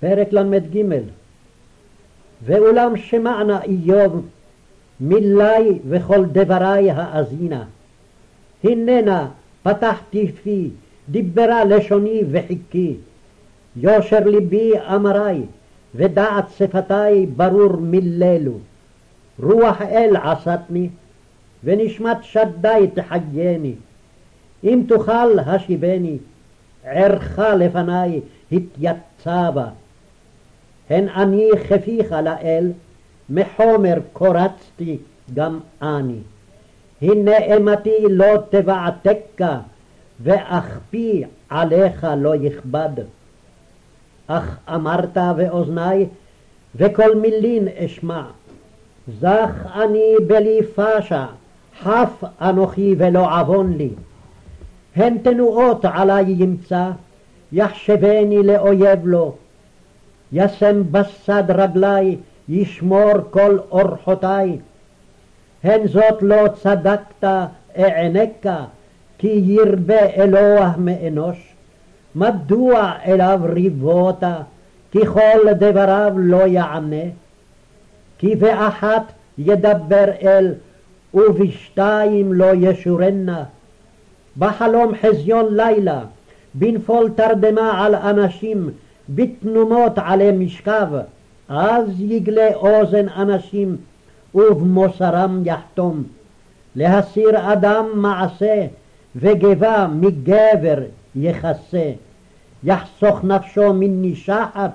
פרק ל"ג ואולם שמענה איוב מילי וכל דברי האזינה. הננה פתחתי פי, דיברה לשוני וחיכי. יושר ליבי אמרי, ודעת שפתי ברור מיללו. רוח אל עשתני, ונשמת שדי תחייני. אם תוכל השיבני, ערך לפני התייצבה. הן אני כפיך לאל, מחומר קורצתי גם אני. הנה אימתי לא תבעתקה, ואכפי עליך לא יכבד. אך אמרת ואוזני, וכל מילין אשמע. זך אני בלי פשע, חף אנוכי ולא עוון לי. הן תנועות עלי ימצא, יחשבני לאויב לו. ישם בסד רגלי, ישמור כל אורחותי. הן זאת לא צדקת אענקה, כי ירבה אלוה מאנוש. מדוע אליו ריבותה, כי כל דבריו לא יענה? כי באחת ידבר אל, ובשתיים לא ישורנה. בחלום חזיון לילה, בנפול תרדמה על אנשים, בתנומות עלי משכב, אז יגלה אוזן אנשים, ובמוסרם יחתום. להסיר אדם מעשה, וגבה מגבר יכסה. יחסוך נפשו מנישחת,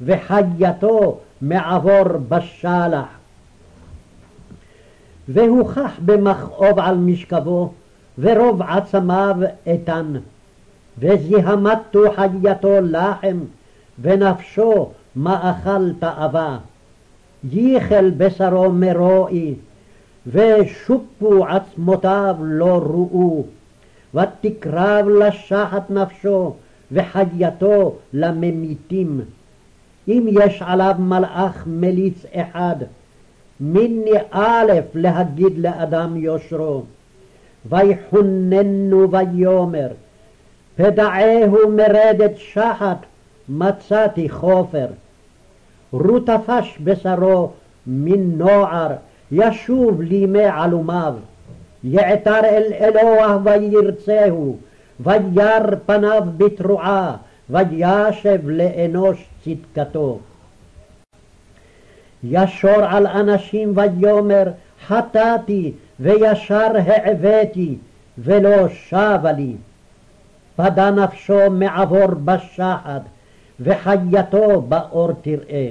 וחייתו מעבור בשלח. והוכח במכאוב על משכבו, ורוב עצמיו איתן. וזיהמתו חייתו לחם, ונפשו מאכל תאווה. ייחל בשרו מרועי, ושופו עצמותיו לא ראו. ותקרב לשחת נפשו, וחייתו לממיתים. אם יש עליו מלאך מליץ אחד, מיני א' להגיד לאדם יושרו. ויחוננו ויאמר, פדעהו מרדת שחת, מצאתי חופר. רות בשרו מן נוער, ישוב לימי עלומיו. יעתר אל אלוה וירצהו, וירא פניו בתרועה, וישב לאנוש צדקתו. ישור על אנשים ויאמר חטאתי וישר העוויתי ולא שבה לי. פדה נפשו מעבור בשחד וחייתו באור תראה.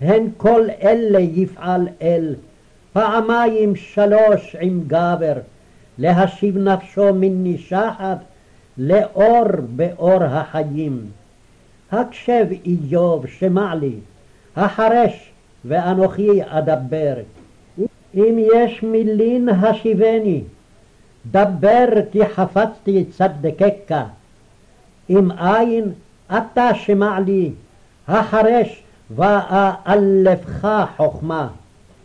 הן כל אלה יפעל אל פעמיים שלוש עם גבר להשיב נפשו מנישחת לאור באור החיים. הקשב איוב שמע לי, החרש ואנוכי אדבר. אם יש מילין השיבני, דבר כי חפצתי צדקקה. אם אין, אתה שמע לי, החרש ואאלפך חכמה.